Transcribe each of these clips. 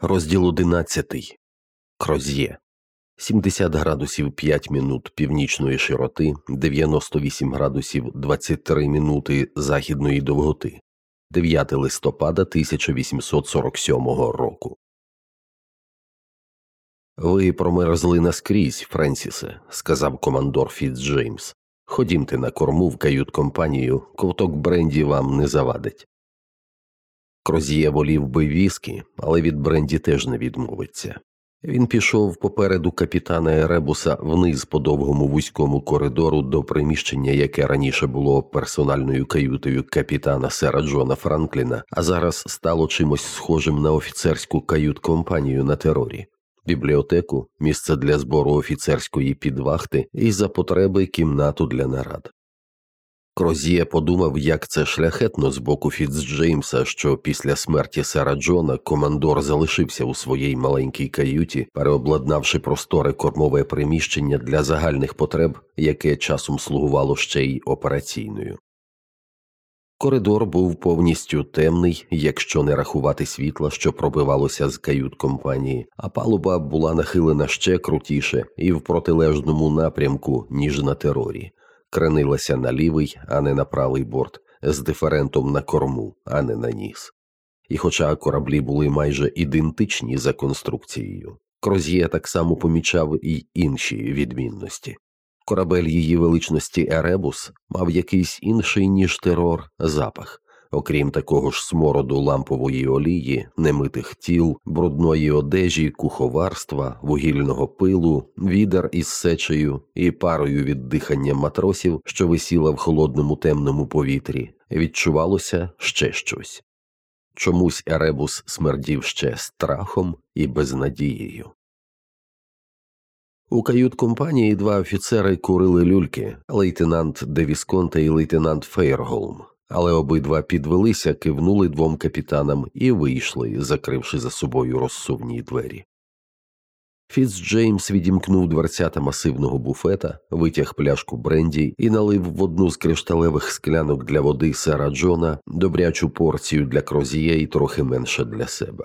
Розділ 11. Кроз'є. 70 градусів 5 минут північної широти, 98 градусів 23 минути західної довготи. 9 листопада 1847 року. Ви промерзли наскрізь, Френсісе, сказав командор Фіцджеймс. Ходімте на корму в кают-компанію, ковток бренді вам не завадить. Кроз'є волів би віскі, але від бренді теж не відмовиться. Він пішов попереду капітана Еребуса вниз по довгому вузькому коридору до приміщення, яке раніше було персональною каютою капітана Сера Джона Франкліна, а зараз стало чимось схожим на офіцерську кают-компанію на терорі, бібліотеку, місце для збору офіцерської підвахти і за потреби кімнату для нарад. Крозіє подумав, як це шляхетно з боку Фіцджеймса, що після смерті Сера Джона командор залишився у своїй маленькій каюті, переобладнавши просторе кормове приміщення для загальних потреб, яке часом слугувало ще й операційною. Коридор був повністю темний, якщо не рахувати світла, що пробивалося з кают компанії, а палуба була нахилена ще крутіше і в протилежному напрямку, ніж на терорі кренилася на лівий, а не на правий борт, з диферентом на корму, а не на ніс. І хоча кораблі були майже ідентичні за конструкцією, Кроз'є так само помічав і інші відмінності. Корабель її величності Еребус мав якийсь інший, ніж терор, запах, окрім такого ж смороду лампової олії, немитих тіл, брудної одежі, куховарства, вугільного пилу, відер із сечею і парою від дихання матросів, що висіла в холодному темному повітрі, відчувалося ще щось. Чомусь Еребус смердів ще страхом і безнадією. У кают компанії два офіцери курили люльки лейтенант Девісконте і лейтенант Фейрголм але обидва підвелися, кивнули двом капітанам і вийшли, закривши за собою розсувні двері. Фіцджеймс відімкнув дверцята масивного буфета, витяг пляшку бренді і налив в одну з кришталевих склянок для води сера Джона добрячу порцію для крозіє і трохи менше для себе.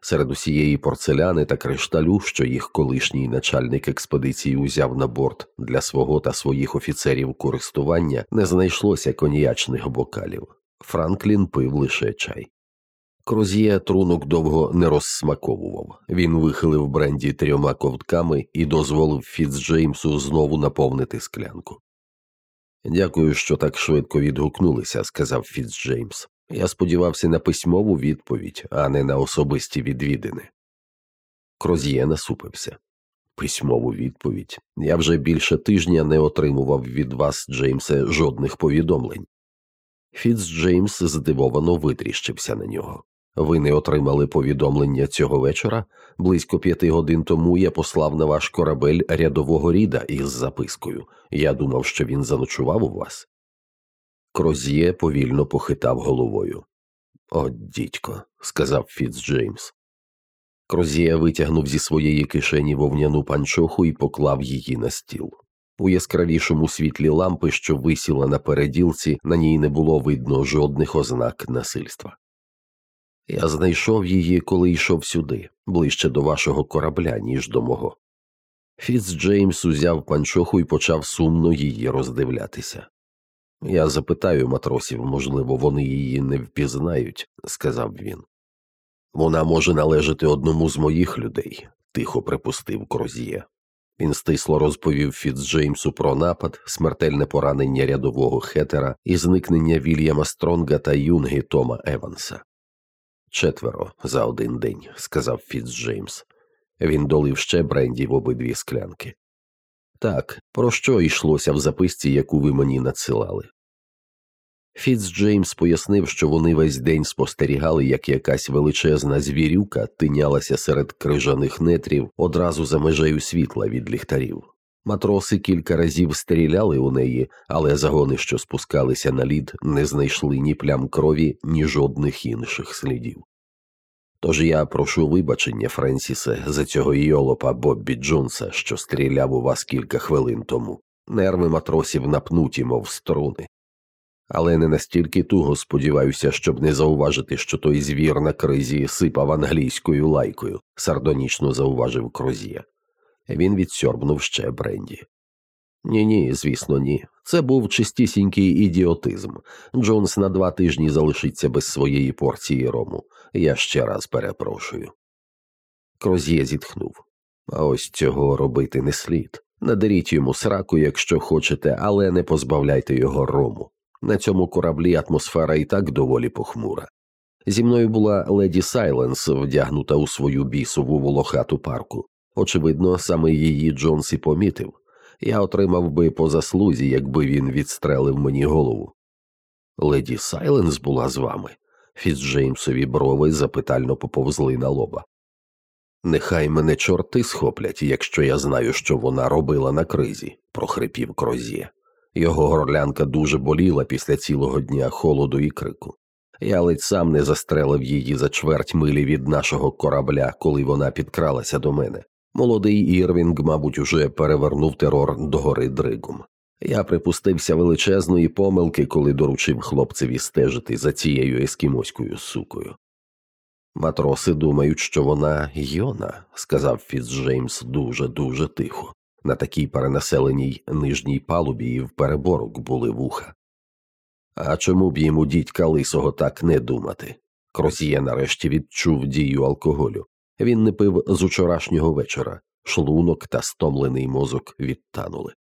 Серед усієї порцеляни та кришталю, що їх колишній начальник експедиції узяв на борт для свого та своїх офіцерів користування, не знайшлося коньячних бокалів. Франклін пив лише чай. Кроз'є трунок довго не розсмаковував. Він вихилив бренді трьома ковтками і дозволив Фіцджеймсу знову наповнити склянку. Дякую, що так швидко відгукнулися, сказав Фіцджеймс. Я сподівався на письмову відповідь, а не на особисті відвідини. Кроз'є насупився. Письмову відповідь. Я вже більше тижня не отримував від вас, Джеймсе, жодних повідомлень. Фіц Джеймс здивовано витріщився на нього. Ви не отримали повідомлення цього вечора. Близько п'яти годин тому я послав на ваш корабель рядового ріда із запискою. Я думав, що він заночував у вас. Кроз'є повільно похитав головою. О, дідько, сказав Фіцджеймс. Кроз'є витягнув зі своєї кишені вовняну панчоху і поклав її на стіл. У яскравішому світлі лампи, що висіла на переділці, на ній не було видно жодних ознак насильства. Я знайшов її, коли йшов сюди, ближче до вашого корабля, ніж до мого. Фіцджеймс узяв панчоху і почав сумно її роздивлятися. Я запитаю матросів, можливо, вони її не впізнають, сказав він. Вона може належати одному з моїх людей, тихо припустив Кроз'є. Він стисло розповів Фіцджеймсу про напад, смертельне поранення рядового хетера і зникнення Вільяма Стронга та юнги Тома Еванса. Четверо за один день, сказав Фіцджеймс. Він долив ще бренді в обидві склянки. Так, про що йшлося в записці, яку ви мені надсилали? Фіц Джеймс пояснив, що вони весь день спостерігали, як якась величезна звірюка тинялася серед крижаних нетрів одразу за межею світла від ліхтарів. Матроси кілька разів стріляли у неї, але загони, що спускалися на лід, не знайшли ні плям крові, ні жодних інших слідів. Тож я прошу вибачення, Френсісе, за цього йолопа Боббі Джонса, що стріляв у вас кілька хвилин тому. Нерви матросів напнуті, мов струни. але не настільки туго сподіваюся, щоб не зауважити, що той звір на кризі сипав англійською лайкою, сардонічно зауважив Крозія. Він відсьорбнув ще Бренді. Ні, ні, звісно, ні. Це був чистісінький ідіотизм. Джонс на два тижні залишиться без своєї порції рому. Я ще раз перепрошую. Кроз'є зітхнув. А ось цього робити не слід. Надаріть йому сраку, якщо хочете, але не позбавляйте його рому. На цьому кораблі атмосфера і так доволі похмура. Зі мною була леді Сайленс, вдягнута у свою бісову волохату парку. Очевидно, саме її Джонс і помітив. Я отримав би по заслузі, якби він відстрелив мені голову. Леді Сайленс була з вами. Фіцджеймсові брови запитально поповзли на лоба. Нехай мене чорти схоплять, якщо я знаю, що вона робила на кризі, прохрипів Крозє. Його горлянка дуже боліла після цілого дня холоду і крику. Я ледь сам не застрелив її за чверть милі від нашого корабля, коли вона підкралася до мене. Молодий Ірвінг, мабуть, уже перевернув терор до гори Дригом. Я припустився величезної помилки, коли доручив хлопцеві стежити за цією ескімоською сукою. Матроси думають, що вона Йона, сказав Фіцджеймс дуже дуже тихо. На такій перенаселеній нижній палубі і в переборок були вуха. А чому б йому дідька лисого так не думати? Кросіє нарешті відчув дію алкоголю. Він не пив з учорашнього вечора, шлунок та стомлений мозок відтанули.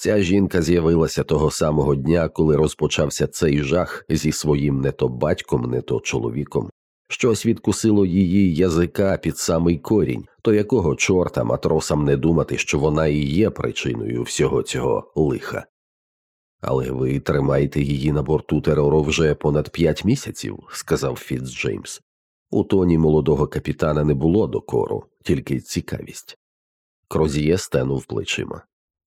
Ця жінка з'явилася того самого дня, коли розпочався цей жах зі своїм не то батьком, не то чоловіком. Щось відкусило її язика під самий корінь, то якого чорта матросам не думати, що вона і є причиною всього цього лиха. Але ви тримаєте її на борту терору вже понад п'ять місяців, сказав Фіцджеймс. У тоні молодого капітана не було докору, тільки цікавість. Крозіє стенув плечима.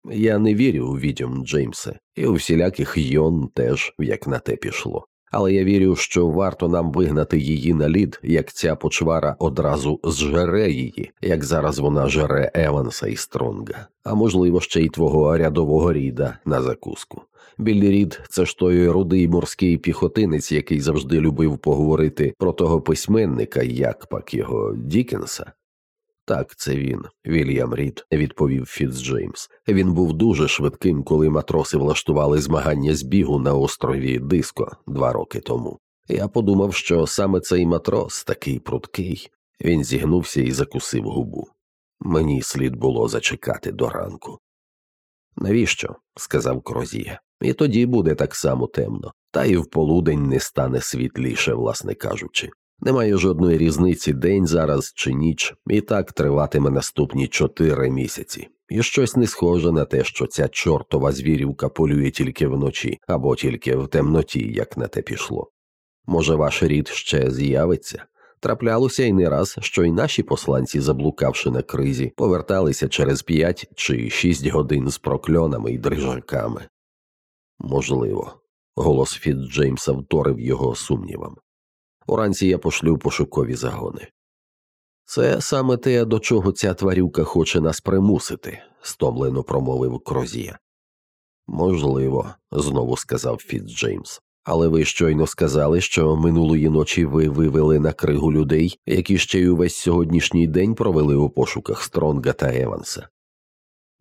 Я не вірю у відьом Джеймсе, і у всіляких йон теж як на те пішло. Але я вірю, що варто нам вигнати її на лід, як ця почвара одразу зжере її, як зараз вона жере Еванса і Стронга, а можливо, ще й твого рядового ріда на закуску. Біллі Рід – це ж той рудий морський піхотинець, який завжди любив поговорити про того письменника, як пак його Дікенса. Так, це він, Вільям Рід, відповів Фіцджеймс. Він був дуже швидким, коли матроси влаштували змагання з бігу на острові Диско два роки тому. Я подумав, що саме цей матрос такий пруткий. Він зігнувся і закусив губу. Мені слід було зачекати до ранку. Навіщо? сказав Крозія. І тоді буде так само темно, та й в полудень не стане світліше, власне кажучи. Немає жодної різниці день зараз чи ніч, і так триватиме наступні чотири місяці. І щось не схоже на те, що ця чортова звірівка полює тільки вночі або тільки в темноті, як на те пішло. Може, ваш рід ще з'явиться? Траплялося й не раз, що й наші посланці, заблукавши на кризі, поверталися через п'ять чи шість годин з прокльонами й дрижаками. Можливо, голос Фіт-Джеймса вторив його сумнівам. Уранці я пошлю пошукові загони. Це саме те, до чого ця тварюка хоче нас примусити, стомлено промовив Крозія. Можливо, знову сказав Фіцджеймс. Але ви щойно сказали, що минулої ночі ви вивели на кригу людей, які ще й увесь сьогоднішній день провели у пошуках Стронга та Еванса.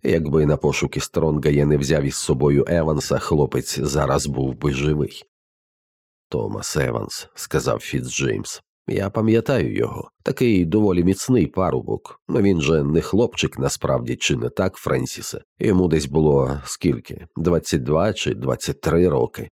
Якби на пошуки Стронга я не взяв із собою Еванса, хлопець зараз був би живий. Томас Еванс, сказав Фіцджеймс. Я пам'ятаю його, такий доволі міцний парубок, но він же не хлопчик насправді чи не так, Френсісе. Йому десь було скільки 22 чи 23 роки.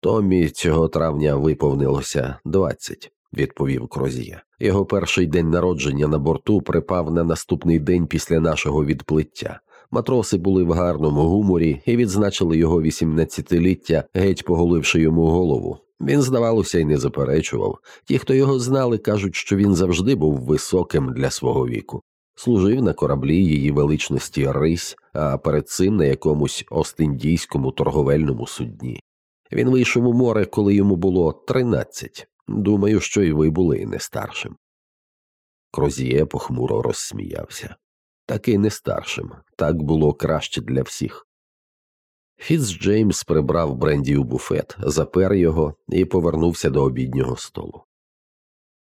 Томі цього травня виповнилося 20, відповів Крозія. Його перший день народження на борту припав на наступний день після нашого відплиття. Матроси були в гарному гуморі і відзначили його 18-ліття, геть поголивши йому голову. Він, здавалося, й не заперечував. Ті, хто його знали, кажуть, що він завжди був високим для свого віку. Служив на кораблі її величності Рись, а перед цим на якомусь остіндійському торговельному судні. Він вийшов у море, коли йому було тринадцять. Думаю, що і ви були не старшим. Крозіє похмуро розсміявся. Таки не старшим, так було краще для всіх. Фіц Джеймс прибрав Бренді у буфет, запер його і повернувся до обіднього столу.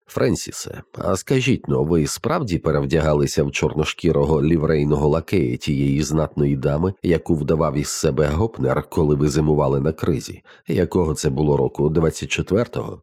Френсісе, а скажіть но, ви справді перевдягалися в чорношкірого ліврейного лакея тієї знатної дами, яку вдавав із себе гопнер, коли ви зимували на кризі, якого це було року 24-го?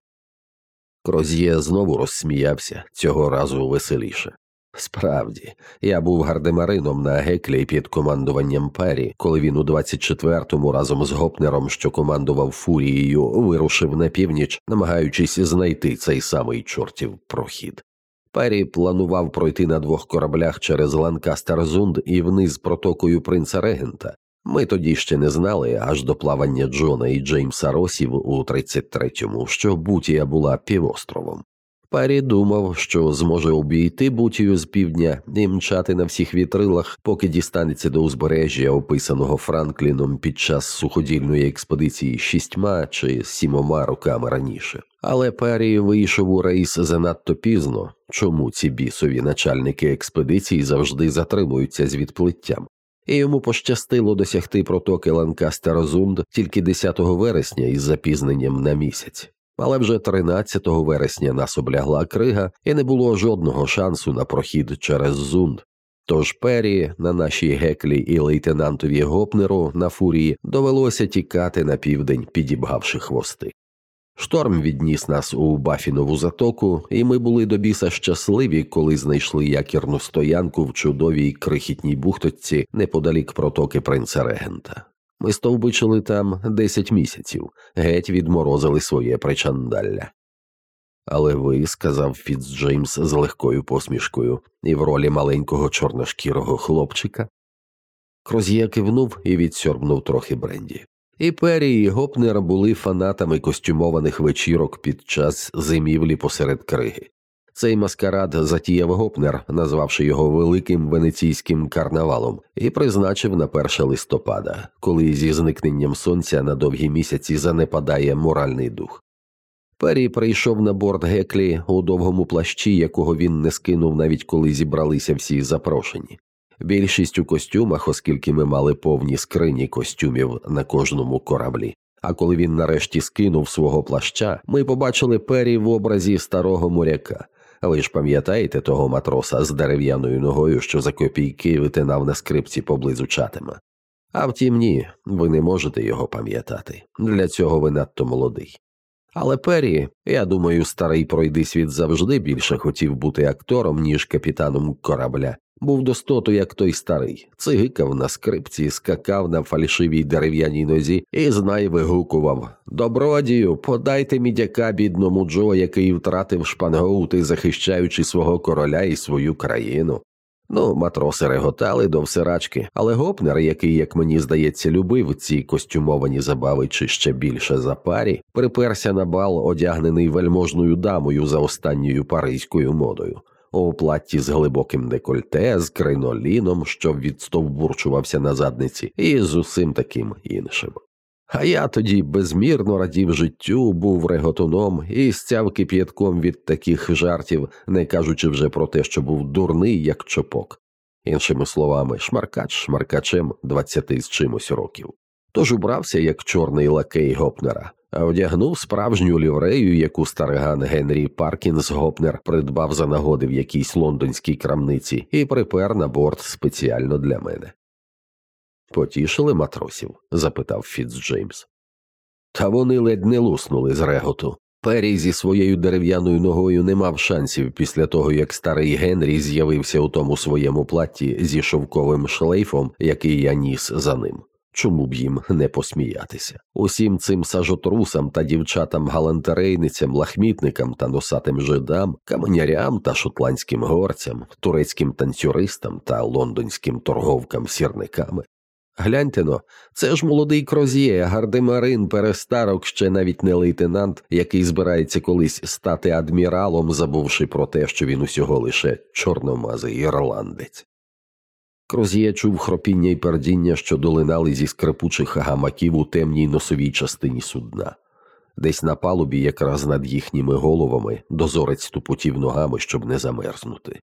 Кроз'є знову розсміявся, цього разу веселіше. Справді, я був гардемарином на геклі під командуванням Пері, коли він у 24-му разом з гопнером, що командував фурією, вирушив на північ, намагаючись знайти цей самий чортів прохід. Пері планував пройти на двох кораблях через Ланкастер-Зунд і вниз протокою принца Регента. Ми тоді ще не знали аж до плавання Джона і Джеймса Росів у 33-му, що Бутія була півостровом. Парі думав, що зможе обійти бутію з півдня і мчати на всіх вітрилах, поки дістанеться до узбережжя, описаного Франкліном під час суходільної експедиції шістьма чи сімома роками раніше. Але Парі вийшов у рейс занадто пізно, чому ці бісові начальники експедиції завжди затримуються з відплиттям. І йому пощастило досягти протоки Ланкастер-Зунд тільки 10 вересня із запізненням на місяць але вже 13 вересня нас облягла крига, і не було жодного шансу на прохід через зунд. Тож Пері на нашій геклі і лейтенантові Гопнеру на фурії довелося тікати на південь, підібгавши хвости. Шторм відніс нас у Бафінову затоку, і ми були до біса щасливі, коли знайшли якірну стоянку в чудовій крихітній бухточці неподалік протоки принца Регента. Ми стовбичили там десять місяців, геть відморозили своє причандалля. Але ви, сказав Фіцджеймс з легкою посмішкою, і в ролі маленького чорношкірого хлопчика. Кроз'є кивнув і відсьорбнув трохи бренді. І Пері і Гопнер були фанатами костюмованих вечірок під час зимівлі посеред криги. Цей маскарад затіяв гопнер, назвавши його великим венеційським карнавалом, і призначив на 1 листопада, коли зі зникненням сонця на довгі місяці занепадає моральний дух. Пері прийшов на борт Геклі у довгому плащі, якого він не скинув навіть коли зібралися всі запрошені. Більшість у костюмах, оскільки ми мали повні скрині костюмів на кожному кораблі. А коли він нарешті скинув свого плаща, ми побачили пері в образі старого моряка. Ви ж пам'ятаєте того матроса з дерев'яною ногою, що за копійки витинав на скрипці поблизу чатима? А втім, ні, ви не можете його пам'ятати. Для цього ви надто молодий. Але Пері, я думаю, старий пройди світ завжди більше хотів бути актором, ніж капітаном корабля, був достоту, як той старий, цигикав на скрипці, скакав на фальшивій дерев'яній нозі і знай вигукував. Добродію, подайте мідяка бідному Джо, який втратив шпангоути, захищаючи свого короля і свою країну. Ну, матроси реготали до всерачки, але гопнер, який, як мені здається, любив ці костюмовані забави чи ще більше за парі, приперся на бал, одягнений вельможною дамою за останньою паризькою модою у платті з глибоким декольте, з криноліном, що відстовбурчувався на задниці, і з усім таким іншим. А я тоді безмірно радів життю, був реготуном і сцяв кип'ятком від таких жартів, не кажучи вже про те, що був дурний, як чопок. Іншими словами, шмаркач шмаркачем двадцяти з чимось років. Тож убрався як чорний лакей Гопнера, а одягнув справжню ліврею, яку стариган Генрі Паркінс Гопнер придбав за нагоди в якійсь лондонській крамниці і припер на борт спеціально для мене. Потішили матросів? запитав Фіцджеймс. Та вони ледь не луснули з реготу. Пері зі своєю дерев'яною ногою не мав шансів після того, як старий Генрі з'явився у тому своєму платі зі шовковим шлейфом, який я ніс за ним. Чому б їм не посміятися? Усім цим сажотрусам та дівчатам галантерейницям, лахмітникам та носатим жидам, каменярям та шотландським горцям, турецьким танцюристам та лондонським торговкам сірниками. Гляньте но, це ж молодий кроз'є, гардемарин, перестарок, ще навіть не лейтенант, який збирається колись стати адміралом, забувши про те, що він усього лише чорномазий ірландець. Кроз'є чув хропіння й пердіння, що долинали зі скрипучих гамаків у темній носовій частині судна. Десь на палубі, якраз над їхніми головами, дозорець тупотів ногами, щоб не замерзнути.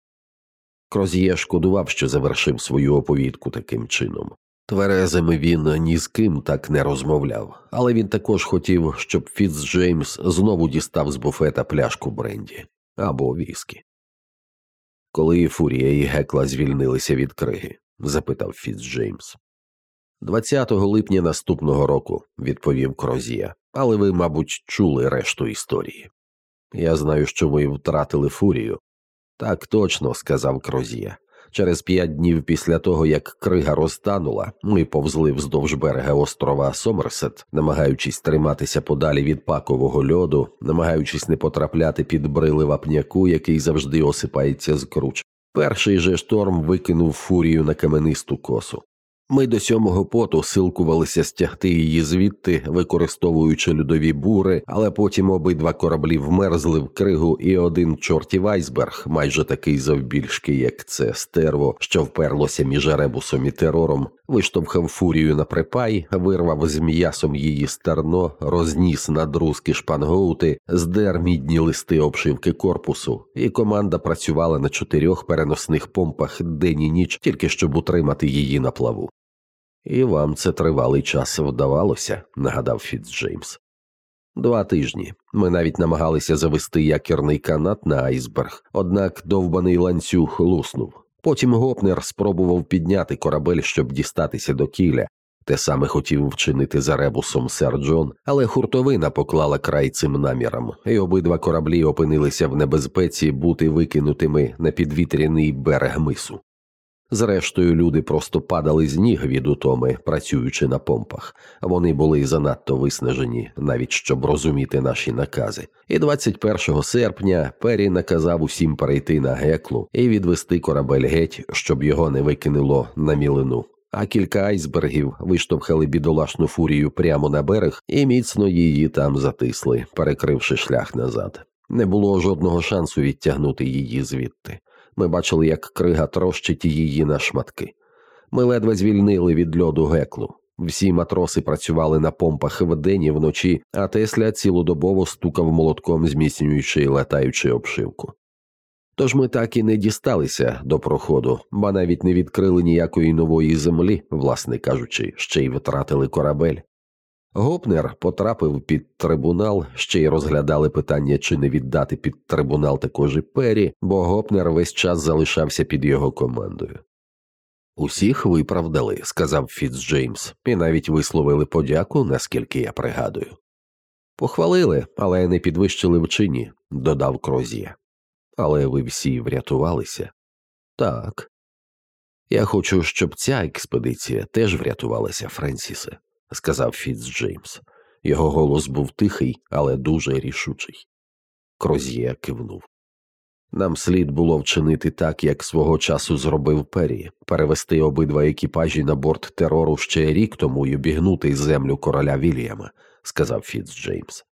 Кроз'є шкодував, що завершив свою оповідку таким чином. Тверезим він ні з ким так не розмовляв, але він також хотів, щоб Фіц Джеймс знову дістав з буфета пляшку бренді або віскі. Коли Фурія і Гекла звільнилися від криги? запитав Фіц Джеймс. 20 липня наступного року, відповів Крозія, але ви, мабуть, чули решту історії. Я знаю, що ви втратили фурію. Так точно, сказав Крозія. Через п'ять днів після того, як крига розтанула, ми повзли вздовж берега острова Сомерсет, намагаючись триматися подалі від пакового льоду, намагаючись не потрапляти під брили вапняку, який завжди осипається з круч. Перший же шторм викинув фурію на каменисту косу. Ми до сьомого поту силкувалися стягти її звідти, використовуючи льодові бури, але потім обидва кораблі вмерзли в кригу, і один чортів айсберг, майже такий завбільшки, як це стерво, що вперлося між ребусом і терором, виштовхав фурію на припай, вирвав з м'ясом її стерно, розніс на друзки шпангоути, здер мідні листи обшивки корпусу, і команда працювала на чотирьох переносних помпах день і ніч, тільки щоб утримати її на плаву. І вам це тривалий час вдавалося, нагадав Фіцджеймс. Два тижні. Ми навіть намагалися завести якірний канат на айсберг, однак довбаний ланцюг луснув. Потім гопнер спробував підняти корабель, щоб дістатися до кіля. Те саме хотів вчинити за ребусом сер Джон, але хуртовина поклала край цим намірам, і обидва кораблі опинилися в небезпеці бути викинутими на підвітряний берег мису. Зрештою, люди просто падали з ніг від утоми, працюючи на помпах. Вони були занадто виснажені, навіть щоб розуміти наші накази. І 21 серпня Пері наказав усім перейти на геклу і відвести корабель геть, щоб його не викинуло на мілину. А кілька айсбергів виштовхали бідолашну фурію прямо на берег і міцно її там затисли, перекривши шлях назад. Не було жодного шансу відтягнути її звідти. Ми бачили, як крига трощить її на шматки. Ми ледве звільнили від льоду геклу. Всі матроси працювали на помпах вдень і вночі, а Тесля цілодобово стукав молотком, зміцнюючи і летаючи обшивку. Тож ми так і не дісталися до проходу, ба навіть не відкрили ніякої нової землі, власне кажучи, ще й втратили корабель. Гопнер потрапив під трибунал, ще й розглядали питання, чи не віддати під трибунал також і Пері, бо Гопнер весь час залишався під його командою. Усіх виправдали, сказав Фіцджеймс, і навіть висловили подяку, наскільки я пригадую. Похвалили, але не підвищили в чині, додав Крозія. Але ви всі врятувалися. Так. Я хочу, щоб ця експедиція теж врятувалася, Френсісе сказав Фіцджеймс. Його голос був тихий, але дуже рішучий. Кроз'є кивнув. Нам слід було вчинити так, як свого часу зробив Перрі, перевести обидва екіпажі на борт терору ще рік тому й обігнути землю короля Вільяма, сказав Фіцджеймс.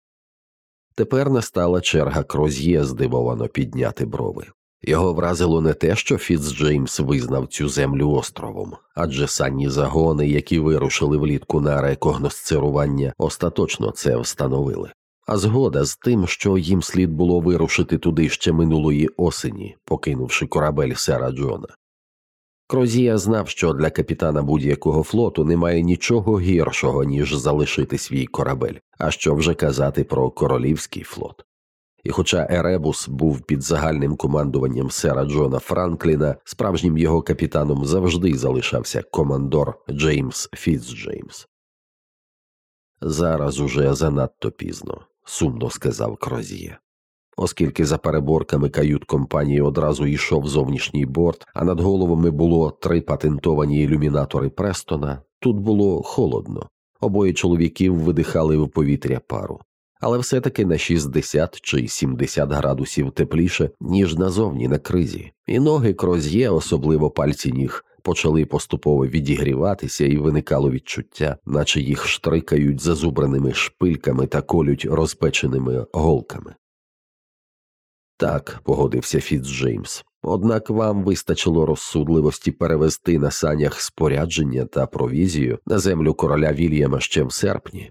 Тепер настала черга Кроз'є здивовано підняти брови. Його вразило не те, що Фіцджеймс визнав цю землю островом, адже санні загони, які вирушили влітку на рекогносцирування, остаточно це встановили. А згода з тим, що їм слід було вирушити туди ще минулої осені, покинувши корабель сера Джона. Крозія знав, що для капітана будь-якого флоту немає нічого гіршого, ніж залишити свій корабель, а що вже казати про королівський флот. І хоча Еребус був під загальним командуванням сера Джона Франкліна, справжнім його капітаном завжди залишався командор Джеймс Фіцджеймс. Зараз уже занадто пізно, сумно сказав Крозіє. Оскільки за переборками кают компанії одразу йшов зовнішній борт, а над головами було три патентовані ілюмінатори Престона, тут було холодно, обоє чоловіків видихали в повітря пару але все таки на 60 чи 70 градусів тепліше, ніж назовні на кризі, і ноги кроз'є, особливо пальці ніг, почали поступово відігріватися, і виникало відчуття, наче їх штрикають зазубраними шпильками та колють розпеченими голками. Так, погодився Фіцджеймс. Однак вам вистачило розсудливості перевести на санях спорядження та провізію на землю короля Вільяма ще в серпні,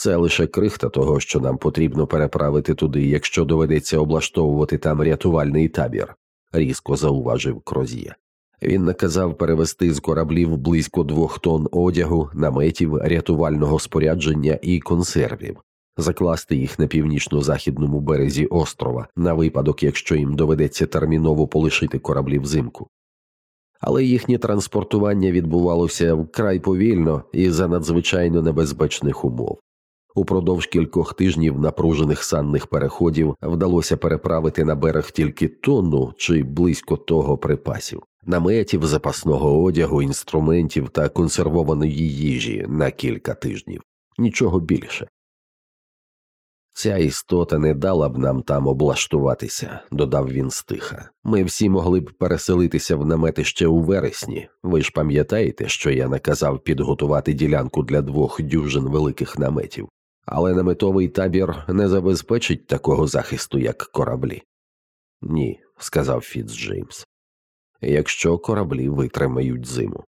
це лише крихта того, що нам потрібно переправити туди, якщо доведеться облаштовувати там рятувальний табір, різко зауважив Кроз'є. Він наказав перевести з кораблів близько двох тонн одягу, наметів, рятувального спорядження і консервів, закласти їх на північно-західному березі острова на випадок, якщо їм доведеться терміново полишити кораблі взимку. Але їхнє транспортування відбувалося вкрай повільно і за надзвичайно небезпечних умов. Упродовж кількох тижнів напружених санних переходів вдалося переправити на берег тільки тонну чи близько того припасів, наметів, запасного одягу, інструментів та консервованої їжі на кілька тижнів, нічого більше. Ця істота не дала б нам там облаштуватися, додав він стиха. Ми всі могли б переселитися в намети ще у вересні. Ви ж пам'ятаєте, що я наказав підготувати ділянку для двох дюжин великих наметів, але наметовий табір не забезпечить такого захисту, як кораблі. Ні, сказав Фіц Джеймс. Якщо кораблі витримають зиму.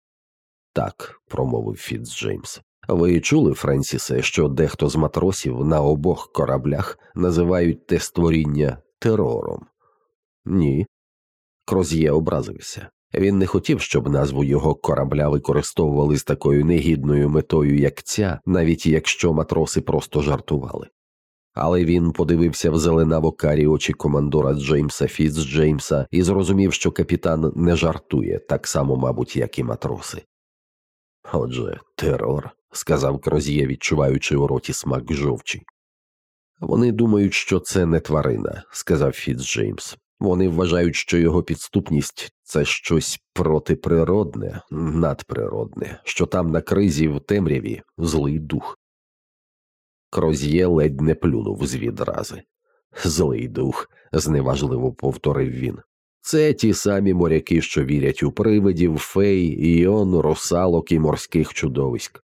Так, промовив Фіц Джеймс. Ви чули, Френсісе, що дехто з матросів на обох кораблях називають те створіння терором? Ні. Кроз'є образився. Він не хотів, щоб назву його корабля використовували з такою негідною метою, як ця, навіть якщо матроси просто жартували. Але він подивився в зеленаво карі очі командора Джеймса Фіц Джеймса і зрозумів, що капітан не жартує так само, мабуть, як і матроси. Отже, терор, сказав Кроз'є, відчуваючи у роті смак жовчі. Вони думають, що це не тварина, сказав Фіц Джеймс. Вони вважають, що його підступність це щось протиприродне, надприродне, що там на кризі в темряві злий дух. Кроз'є ледь не плюнув з відрази. Злий дух, зневажливо повторив він. Це ті самі моряки, що вірять у привидів, фей, іон, русалок і морських чудовиськ.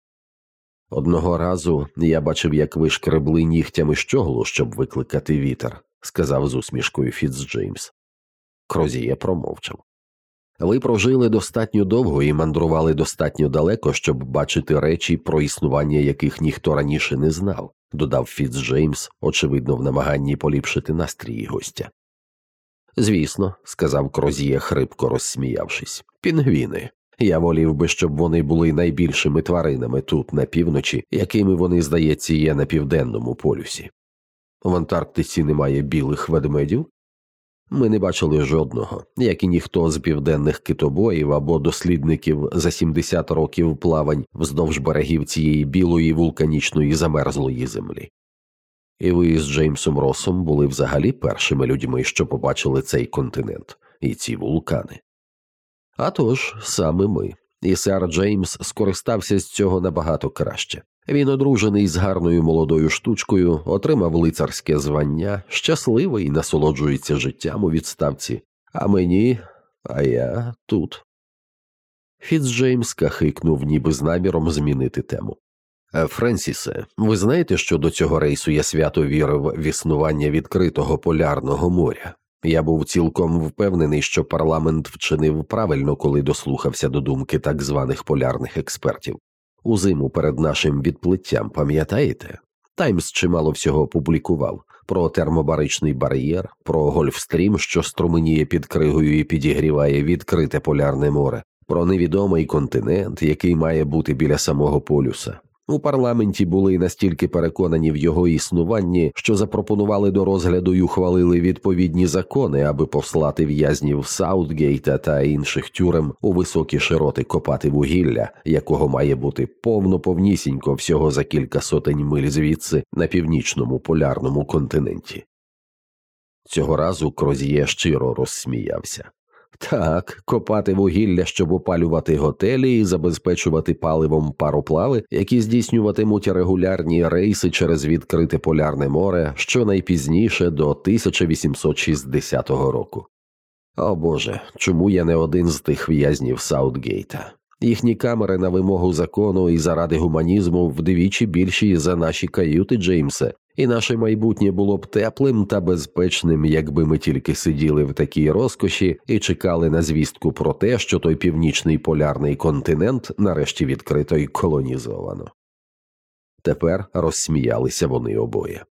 Одного разу я бачив, як ви шкребли нігтями щоглу, щоб викликати вітер, сказав з усмішкою Фіцджеймс. Крозіє промовчав. Ви прожили достатньо довго і мандрували достатньо далеко, щоб бачити речі, про існування яких ніхто раніше не знав, додав Фіцджеймс, очевидно, в намаганні поліпшити настрій гостя. Звісно, сказав Крозіє, хрипко розсміявшись, пінгвіни. Я волів би, щоб вони були найбільшими тваринами тут, на півночі, якими вони, здається, є на південному полюсі. В Антарктиці немає білих ведмедів. Ми не бачили жодного, як і ніхто з південних китобоїв або дослідників за 70 років плавань вздовж берегів цієї білої вулканічної замерзлої землі. І ви з Джеймсом Росом були взагалі першими людьми, що побачили цей континент і ці вулкани. А тож, саме ми, і сер Джеймс скористався з цього набагато краще. Він одружений з гарною молодою штучкою, отримав лицарське звання, щасливий насолоджується життям у відставці, а мені, а я тут. Фіцджеймс кахикнув, ніби з наміром змінити тему. «Е, Френсісе, ви знаєте, що до цього рейсу я свято вірив в існування відкритого полярного моря? Я був цілком впевнений, що парламент вчинив правильно, коли дослухався до думки так званих полярних експертів. У зиму перед нашим відплиттям, пам'ятаєте? Таймс чимало всього публікував про термобаричний бар'єр, про гольфстрім, що струменіє під кригою і підігріває відкрите полярне море, про невідомий континент, який має бути біля самого полюса. У парламенті були настільки переконані в його існуванні, що запропонували до розгляду й ухвалили відповідні закони, аби послати в'язнів Саутгейта та інших тюрем у високі широти копати вугілля, якого має бути повно повнісінько всього за кілька сотень миль звідси на північному полярному континенті. Цього разу Крозіє щиро розсміявся. Так, копати вугілля, щоб опалювати готелі і забезпечувати паливом пароплави, які здійснюватимуть регулярні рейси через відкрите полярне море щонайпізніше до 1860 року. О Боже, чому я не один з тих в'язнів Саутгейта? Їхні камери на вимогу закону і заради гуманізму вдвічі більші за наші каюти, Джеймсе, і наше майбутнє було б теплим та безпечним, якби ми тільки сиділи в такій розкоші і чекали на звістку про те, що той північний полярний континент нарешті відкрито й колонізовано. Тепер розсміялися вони обоє.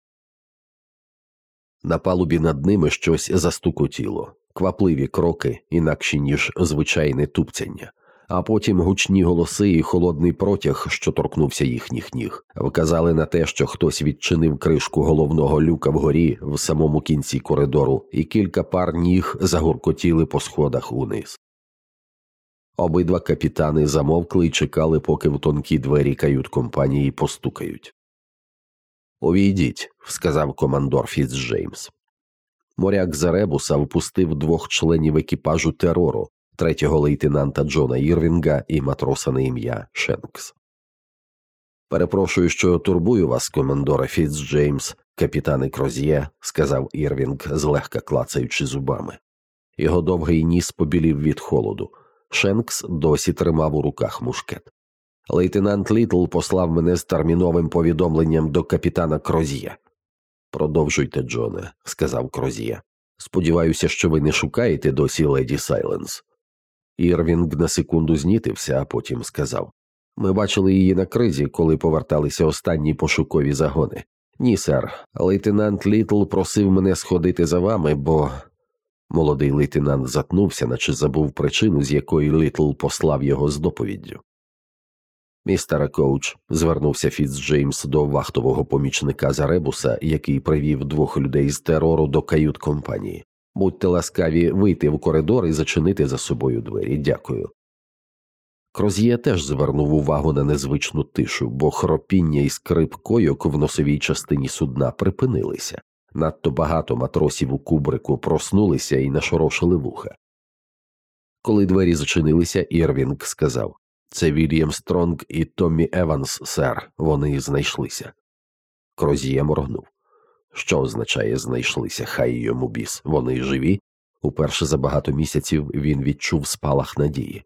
На палубі над ними щось застукотіло. квапливі кроки, інакші ніж звичайне тупцяння, а потім гучні голоси і холодний протяг, що торкнувся їхніх ніг, вказали на те, що хтось відчинив кришку головного люка вгорі в самому кінці коридору, і кілька пар ніг загуркотіли по сходах униз. Обидва капітани замовкли і чекали, поки в тонкі двері кают компанії постукають. Увійдіть, сказав командор Фіцджеймс. Моряк Заребуса впустив двох членів екіпажу терору, третього лейтенанта Джона Ірвінга і матроса на ім'я Шенкс. Перепрошую, що турбую вас, командора Фіцджеймс, капітане Кроз'є, сказав Ірвінг, злегка клацаючи зубами. Його довгий ніс побілів від холоду. Шенкс досі тримав у руках мушкет. Лейтенант Літл послав мене з терміновим повідомленням до капітана Кроз'є. Продовжуйте, Джоне, сказав Кроз'є. Сподіваюся, що ви не шукаєте досі леді Сайленс. Ірвінг на секунду знітився, а потім сказав Ми бачили її на кризі, коли поверталися останні пошукові загони. Ні, сер, лейтенант Літл просив мене сходити за вами, бо. Молодий лейтенант затнувся, наче забув причину, з якої Літл послав його з доповіддю. Містера коуч, звернувся Фіцджеймс до вахтового помічника Заребуса, який привів двох людей з терору до кают компанії. Будьте ласкаві вийти в коридор і зачинити за собою двері. Дякую. Кроз'є теж звернув увагу на незвичну тишу, бо хропіння і скрип койок в носовій частині судна припинилися. Надто багато матросів у кубрику проснулися і нашорошили вуха. Коли двері зачинилися, Ірвінг сказав Це Вільям Стронг і Томмі Еванс, сер, вони знайшлися. Крозіє моргнув. Що означає знайшлися, хай йому біс, вони живі? Уперше за багато місяців він відчув спалах надії.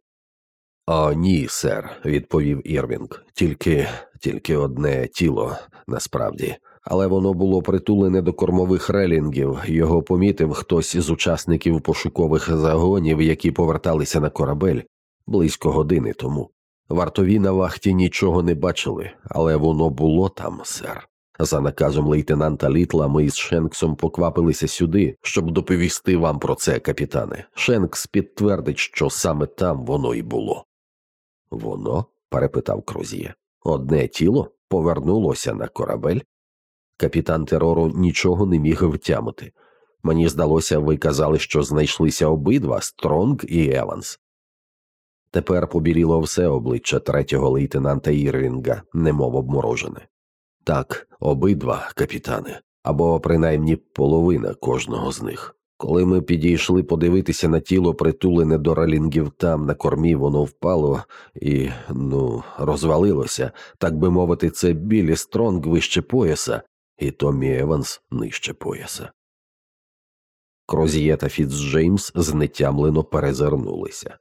О, ні, сер, відповів Ірвінг, тільки тільки одне тіло насправді але воно було притулене до кормових релінгів. Його помітив хтось із учасників пошукових загонів, які поверталися на корабель близько години тому. Вартові на вахті нічого не бачили, але воно було там, сер. За наказом лейтенанта Літла ми із Шенксом поквапилися сюди, щоб доповісти вам про це, капітане. Шенкс підтвердить, що саме там воно і було. Воно? перепитав Крозіє. Одне тіло повернулося на корабель? Капітан терору нічого не міг втямити. Мені здалося, ви казали, що знайшлися обидва Стронг і Еванс. Тепер побіліло все обличчя третього лейтенанта Ірвінга, немов обморожене. Так, обидва, капітане, або принаймні половина кожного з них. Коли ми підійшли подивитися на тіло, притулене до ралінгів там, на кормі, воно впало і, ну, розвалилося, так би мовити, це білі стронг вище пояса, і Томмі Еванс нижче пояса. Крозіє та Фіцджеймс знетямлено перезирнулися.